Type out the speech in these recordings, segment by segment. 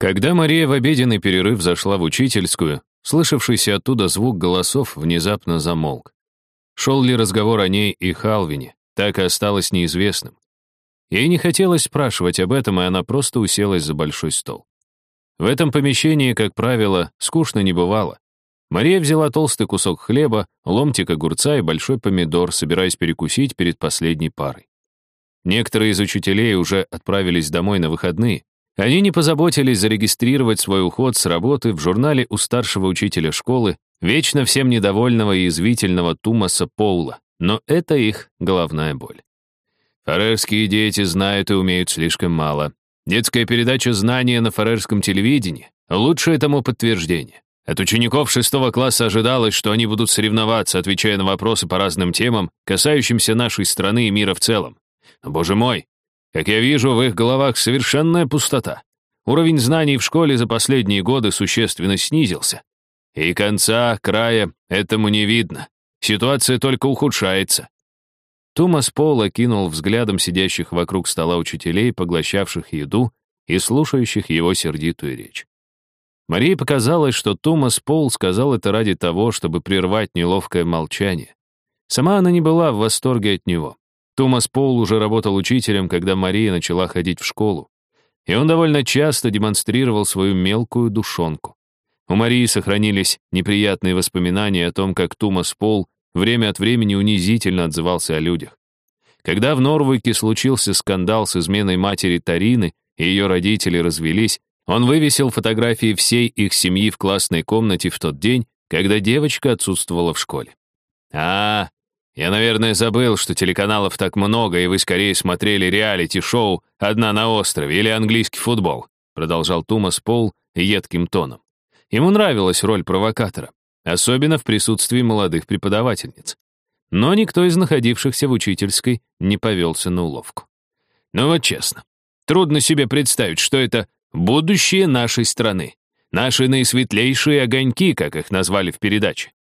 Когда Мария в обеденный перерыв зашла в учительскую, слышавшийся оттуда звук голосов внезапно замолк. Шел ли разговор о ней и Халвине, так и осталось неизвестным. Ей не хотелось спрашивать об этом, и она просто уселась за большой стол. В этом помещении, как правило, скучно не бывало. Мария взяла толстый кусок хлеба, ломтик огурца и большой помидор, собираясь перекусить перед последней парой. Некоторые из учителей уже отправились домой на выходные, они не позаботились зарегистрировать свой уход с работы в журнале у старшего учителя школы, вечно всем недовольного и извительного Тумаса Поула, но это их головная боль. Фарерские дети знают и умеют слишком мало. Детская передача «Знания» на фарерском телевидении — лучшее тому подтверждение. От учеников шестого класса ожидалось, что они будут соревноваться, отвечая на вопросы по разным темам, касающимся нашей страны и мира в целом. Но, боже мой, как я вижу, в их головах совершенная пустота. Уровень знаний в школе за последние годы существенно снизился. И конца, края этому не видно. Ситуация только ухудшается. Томас Пол окинул взглядом сидящих вокруг стола учителей, поглощавших еду и слушающих его сердитую речь. Марии показалось, что Томас Пол сказал это ради того, чтобы прервать неловкое молчание. Сама она не была в восторге от него. Томас Пол уже работал учителем, когда Мария начала ходить в школу. И он довольно часто демонстрировал свою мелкую душонку. У Марии сохранились неприятные воспоминания о том, как Томас Пол время от времени унизительно отзывался о людях. Когда в Норвике случился скандал с изменой матери Тарины, и ее родители развелись, он вывесил фотографии всей их семьи в классной комнате в тот день, когда девочка отсутствовала в школе. «А, я, наверное, забыл, что телеканалов так много, и вы скорее смотрели реалити-шоу «Одна на острове» или английский футбол», продолжал Томас Пол едким тоном. Ему нравилась роль провокатора, особенно в присутствии молодых преподавательниц. Но никто из находившихся в учительской не повелся на уловку. Ну вот честно, трудно себе представить, что это будущее нашей страны. Наши наисветлейшие огоньки, как их назвали в передаче.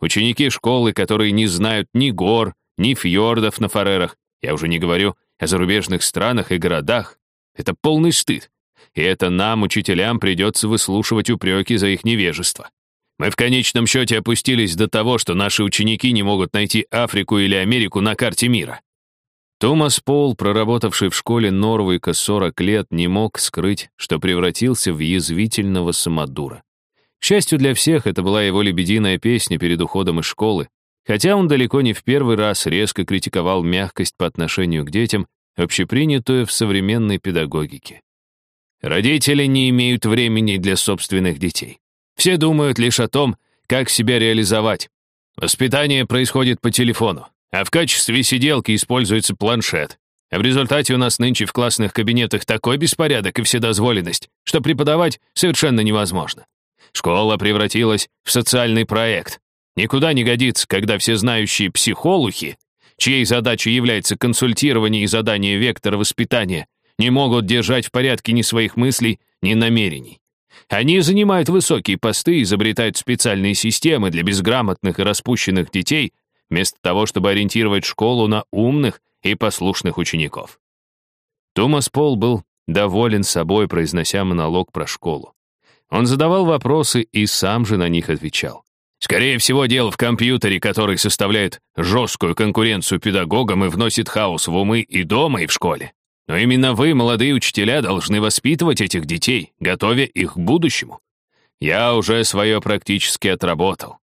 Ученики школы, которые не знают ни гор, ни фьордов на Фарерах, я уже не говорю о зарубежных странах и городах. Это полный стыд. И это нам, учителям, придется выслушивать упреки за их невежество. Мы в конечном счете опустились до того, что наши ученики не могут найти Африку или Америку на карте мира. Томас Пол, проработавший в школе Норвика 40 лет, не мог скрыть, что превратился в язвительного самодура. К счастью для всех, это была его лебединая песня перед уходом из школы, хотя он далеко не в первый раз резко критиковал мягкость по отношению к детям, общепринятую в современной педагогике. Родители не имеют времени для собственных детей. Все думают лишь о том, как себя реализовать. Воспитание происходит по телефону, а в качестве сиделки используется планшет. А в результате у нас нынче в классных кабинетах такой беспорядок и вседозволенность, что преподавать совершенно невозможно. Школа превратилась в социальный проект. Никуда не годится, когда все знающие психологи, чьей задачей является консультирование и задание вектора воспитания, не могут держать в порядке ни своих мыслей, ни намерений. Они занимают высокие посты и изобретают специальные системы для безграмотных и распущенных детей, вместо того, чтобы ориентировать школу на умных и послушных учеников. Томас Пол был доволен собой, произнося монолог про школу. Он задавал вопросы и сам же на них отвечал. Скорее всего, дело в компьютере, который составляет жесткую конкуренцию педагогам и вносит хаос в умы и дома, и в школе. Но именно вы, молодые учителя, должны воспитывать этих детей, готовя их к будущему. Я уже свое практически отработал.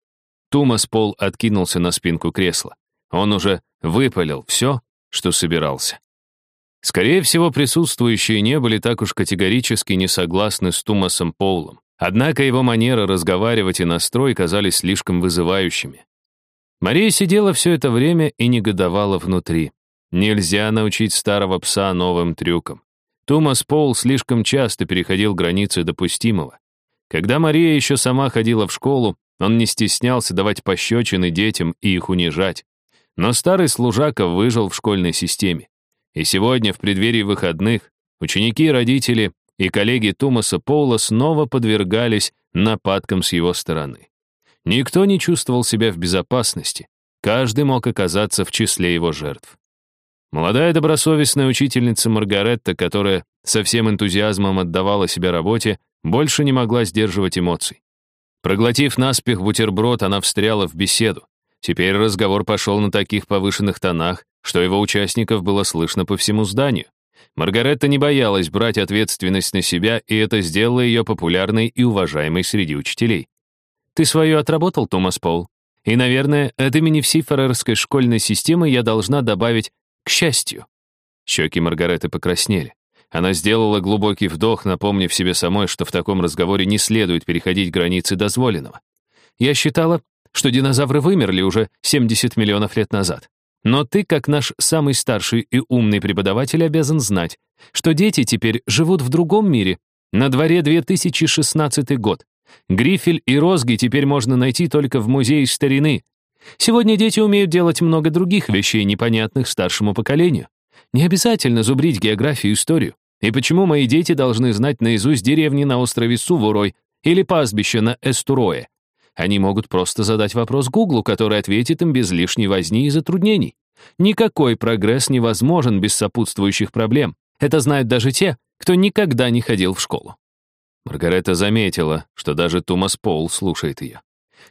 Тумас Пол откинулся на спинку кресла. Он уже выпалил все, что собирался. Скорее всего, присутствующие не были так уж категорически не согласны с Тумасом Поулом. Однако его манера разговаривать и настрой казались слишком вызывающими. Мария сидела все это время и негодовала внутри. Нельзя научить старого пса новым трюкам. Томас Пол слишком часто переходил границы допустимого. Когда Мария еще сама ходила в школу, он не стеснялся давать пощечины детям и их унижать. Но старый служака выжил в школьной системе. И сегодня, в преддверии выходных, ученики, родители и коллеги Томаса Поула снова подвергались нападкам с его стороны. Никто не чувствовал себя в безопасности, каждый мог оказаться в числе его жертв. Молодая добросовестная учительница Маргаретта, которая со всем энтузиазмом отдавала себя работе, больше не могла сдерживать эмоций. Проглотив наспех бутерброд, она встряла в беседу. Теперь разговор пошел на таких повышенных тонах, что его участников было слышно по всему зданию. Маргаретта не боялась брать ответственность на себя, и это сделало ее популярной и уважаемой среди учителей. «Ты свое отработал, Томас Пол. И, наверное, от имени всей фарерской школьной системы я должна добавить «к счастью». Щеки Маргареты покраснели. Она сделала глубокий вдох, напомнив себе самой, что в таком разговоре не следует переходить границы дозволенного. Я считала, что динозавры вымерли уже 70 миллионов лет назад. Но ты, как наш самый старший и умный преподаватель, обязан знать, что дети теперь живут в другом мире. На дворе 2016 год. Грифель и розги теперь можно найти только в музее старины. Сегодня дети умеют делать много других вещей, непонятных старшему поколению. Не обязательно зубрить географию и историю. И почему мои дети должны знать наизусть деревни на острове Суворой или пастбище на Эстурое? Они могут просто задать вопрос Гуглу, который ответит им без лишней возни и затруднений. Никакой прогресс невозможен без сопутствующих проблем. Это знают даже те, кто никогда не ходил в школу. Маргарета заметила, что даже Томас Пол слушает ее.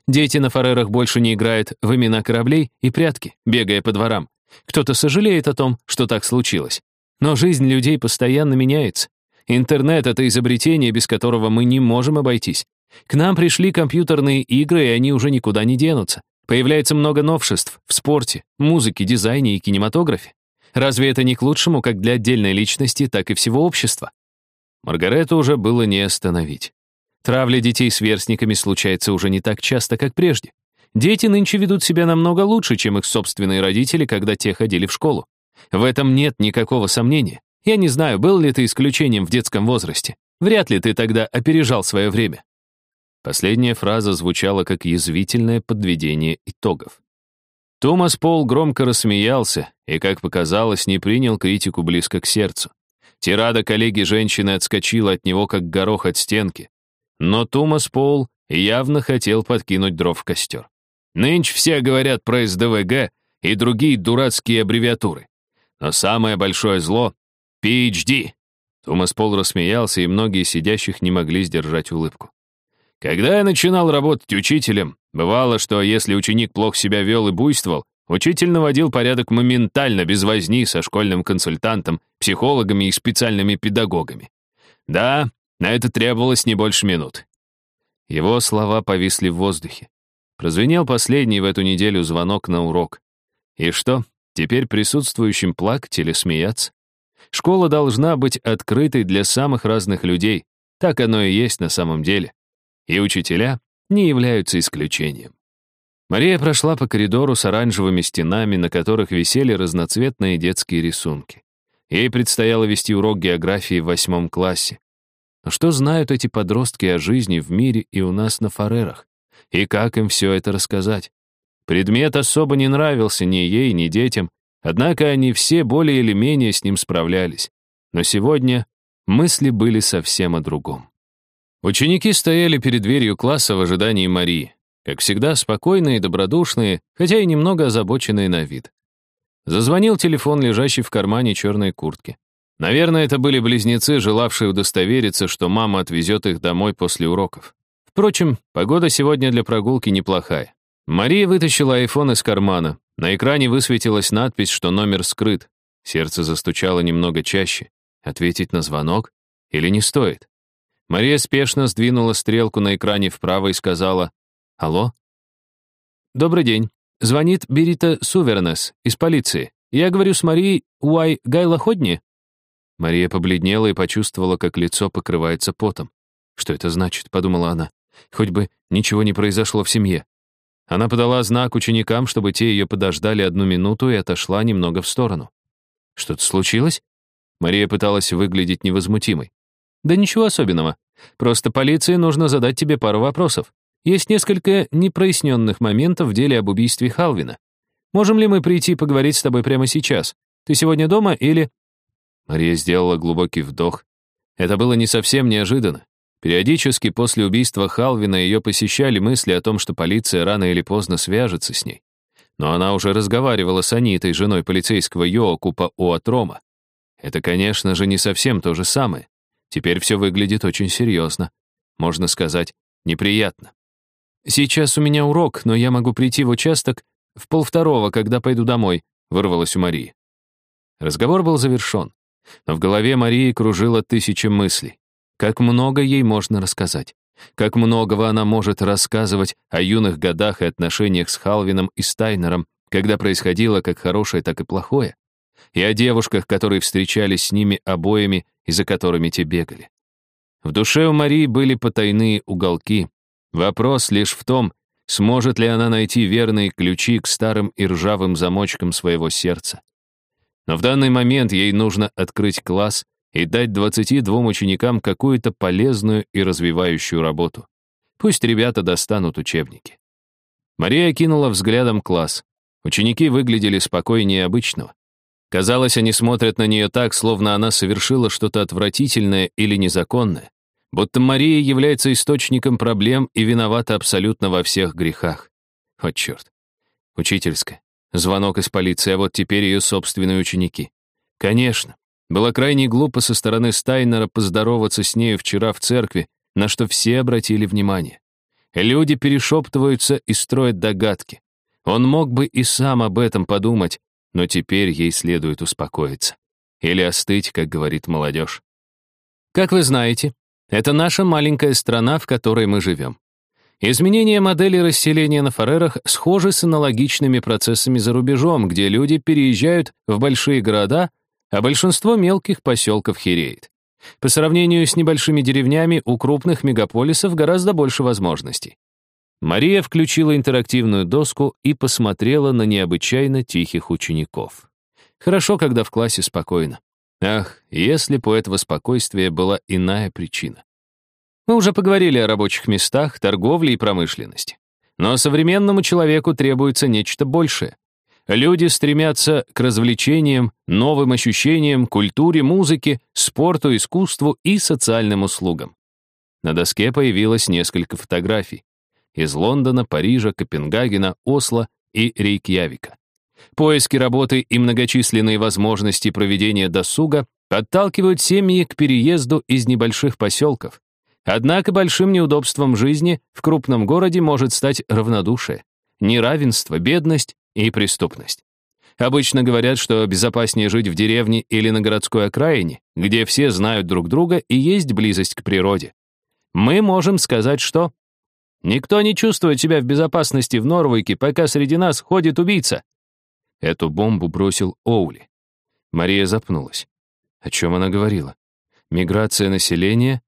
Дети на фарерах больше не играют в имена кораблей и прятки, бегая по дворам. Кто-то сожалеет о том, что так случилось. Но жизнь людей постоянно меняется. Интернет — это изобретение, без которого мы не можем обойтись. К нам пришли компьютерные игры, и они уже никуда не денутся. Появляется много новшеств в спорте, музыке, дизайне и кинематографе. Разве это не к лучшему как для отдельной личности, так и всего общества? Маргарету уже было не остановить. Травля детей сверстниками случается уже не так часто, как прежде. Дети нынче ведут себя намного лучше, чем их собственные родители, когда те ходили в школу. В этом нет никакого сомнения. Я не знаю, был ли ты исключением в детском возрасте. Вряд ли ты тогда опережал свое время. Последняя фраза звучала как язвительное подведение итогов. Томас Пол громко рассмеялся и, как показалось, не принял критику близко к сердцу. Тирада коллеги женщины отскочила от него, как горох от стенки. Но Томас Пол явно хотел подкинуть дров в костер. Нынче все говорят про СДВГ и другие дурацкие аббревиатуры. Но самое большое зло — PhD. Томас Пол рассмеялся, и многие сидящих не могли сдержать улыбку. Когда я начинал работать учителем, бывало, что если ученик плохо себя вел и буйствовал, учитель наводил порядок моментально, без возни, со школьным консультантом, психологами и специальными педагогами. Да, на это требовалось не больше минут. Его слова повисли в воздухе. Прозвенел последний в эту неделю звонок на урок. И что, теперь присутствующим плакать или смеяться? Школа должна быть открытой для самых разных людей. Так оно и есть на самом деле и учителя не являются исключением. Мария прошла по коридору с оранжевыми стенами, на которых висели разноцветные детские рисунки. Ей предстояло вести урок географии в восьмом классе. Но что знают эти подростки о жизни в мире и у нас на Фарерах? И как им все это рассказать? Предмет особо не нравился ни ей, ни детям, однако они все более или менее с ним справлялись. Но сегодня мысли были совсем о другом. Ученики стояли перед дверью класса в ожидании Марии, как всегда спокойные и добродушные, хотя и немного озабоченные на вид. Зазвонил телефон, лежащий в кармане черной куртки. Наверное, это были близнецы, желавшие удостовериться, что мама отвезет их домой после уроков. Впрочем, погода сегодня для прогулки неплохая. Мария вытащила айфон из кармана. На экране высветилась надпись, что номер скрыт. Сердце застучало немного чаще. Ответить на звонок? Или не стоит? Мария спешно сдвинула стрелку на экране вправо и сказала «Алло?» «Добрый день. Звонит Берита Сувернес из полиции. Я говорю с Марией Уай Гайлоходни?» Мария побледнела и почувствовала, как лицо покрывается потом. «Что это значит?» — подумала она. «Хоть бы ничего не произошло в семье». Она подала знак ученикам, чтобы те ее подождали одну минуту и отошла немного в сторону. «Что-то случилось?» Мария пыталась выглядеть невозмутимой. Да ничего особенного. Просто полиции нужно задать тебе пару вопросов. Есть несколько непроясненных моментов в деле об убийстве Халвина. Можем ли мы прийти поговорить с тобой прямо сейчас? Ты сегодня дома или...» Мария сделала глубокий вдох. Это было не совсем неожиданно. Периодически после убийства Халвина ее посещали мысли о том, что полиция рано или поздно свяжется с ней. Но она уже разговаривала с Анитой, женой полицейского Йоакупа Уатрома. Это, конечно же, не совсем то же самое. Теперь все выглядит очень серьезно. можно сказать, неприятно. «Сейчас у меня урок, но я могу прийти в участок в полвторого, когда пойду домой», вырвалось у Марии. Разговор был завершен, но в голове Марии кружило тысяча мыслей. Как много ей можно рассказать. Как многого она может рассказывать о юных годах и отношениях с Халвином и Стайнером, когда происходило как хорошее, так и плохое. И о девушках, которые встречались с ними обоими и за которыми те бегали. В душе у Марии были потайные уголки. Вопрос лишь в том, сможет ли она найти верные ключи к старым и ржавым замочкам своего сердца. Но в данный момент ей нужно открыть класс и дать 22 ученикам какую-то полезную и развивающую работу. Пусть ребята достанут учебники. Мария кинула взглядом класс. Ученики выглядели спокойнее обычного. Казалось, они смотрят на нее так, словно она совершила что-то отвратительное или незаконное. Будто Мария является источником проблем и виновата абсолютно во всех грехах. Вот черт. Учительская. Звонок из полиции, а вот теперь ее собственные ученики. Конечно. Было крайне глупо со стороны Стайнера поздороваться с нею вчера в церкви, на что все обратили внимание. Люди перешептываются и строят догадки. Он мог бы и сам об этом подумать, но теперь ей следует успокоиться. Или остыть, как говорит молодежь. Как вы знаете, это наша маленькая страна, в которой мы живем. Изменение модели расселения на Фарерах схожи с аналогичными процессами за рубежом, где люди переезжают в большие города, а большинство мелких поселков хереет. По сравнению с небольшими деревнями, у крупных мегаполисов гораздо больше возможностей. Мария включила интерактивную доску и посмотрела на необычайно тихих учеников. Хорошо, когда в классе спокойно. Ах, если бы у этого спокойствия была иная причина. Мы уже поговорили о рабочих местах, торговле и промышленности. Но современному человеку требуется нечто большее. Люди стремятся к развлечениям, новым ощущениям, культуре, музыке, спорту, искусству и социальным услугам. На доске появилось несколько фотографий. Из Лондона, Парижа, Копенгагена, Осло и Рейкьявика. Поиски работы и многочисленные возможности проведения досуга подталкивают семьи к переезду из небольших поселков. Однако большим неудобством жизни в крупном городе может стать равнодушие, неравенство, бедность и преступность. Обычно говорят, что безопаснее жить в деревне или на городской окраине, где все знают друг друга и есть близость к природе. Мы можем сказать, что никто не чувствует себя в безопасности в Норвике, пока среди нас ходит убийца. Эту бомбу бросил Оули. Мария запнулась. О чем она говорила? Миграция населения?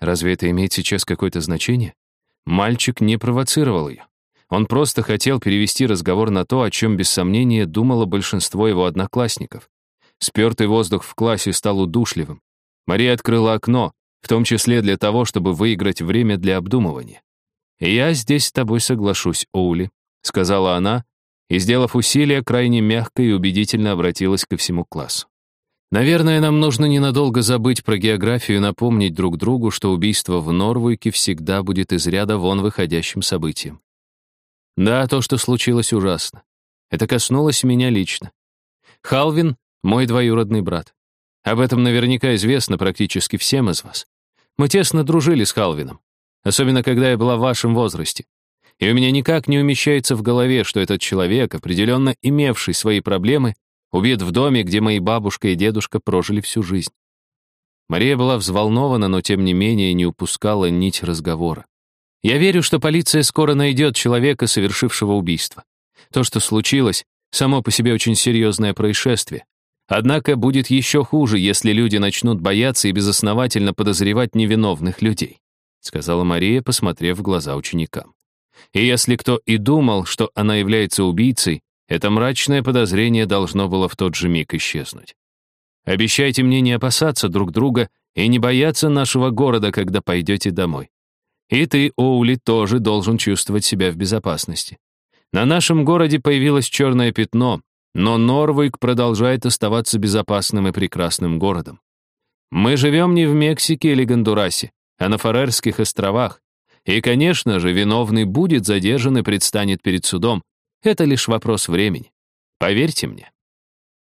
Разве это имеет сейчас какое-то значение? Мальчик не провоцировал ее. Он просто хотел перевести разговор на то, о чем без сомнения думало большинство его одноклассников. Спертый воздух в классе стал удушливым. Мария открыла окно, в том числе для того, чтобы выиграть время для обдумывания. «Я здесь с тобой соглашусь, Оули», — сказала она, и, сделав усилие, крайне мягко и убедительно обратилась ко всему классу. Наверное, нам нужно ненадолго забыть про географию и напомнить друг другу, что убийство в Норвуйке всегда будет из ряда вон выходящим событием. Да, то, что случилось, ужасно. Это коснулось меня лично. Халвин — мой двоюродный брат. Об этом наверняка известно практически всем из вас. Мы тесно дружили с Халвином, особенно когда я была в вашем возрасте. И у меня никак не умещается в голове, что этот человек, определенно имевший свои проблемы, убит в доме, где мои бабушка и дедушка прожили всю жизнь. Мария была взволнована, но тем не менее не упускала нить разговора. Я верю, что полиция скоро найдет человека, совершившего убийство. То, что случилось, само по себе очень серьезное происшествие. Однако будет еще хуже, если люди начнут бояться и безосновательно подозревать невиновных людей», сказала Мария, посмотрев в глаза ученикам. И если кто и думал, что она является убийцей, это мрачное подозрение должно было в тот же миг исчезнуть. Обещайте мне не опасаться друг друга и не бояться нашего города, когда пойдете домой. И ты, Оули, тоже должен чувствовать себя в безопасности. На нашем городе появилось черное пятно, но Норвик продолжает оставаться безопасным и прекрасным городом. Мы живем не в Мексике или Гондурасе, а на Фарерских островах. И, конечно же, виновный будет задержан и предстанет перед судом. Это лишь вопрос времени. Поверьте мне.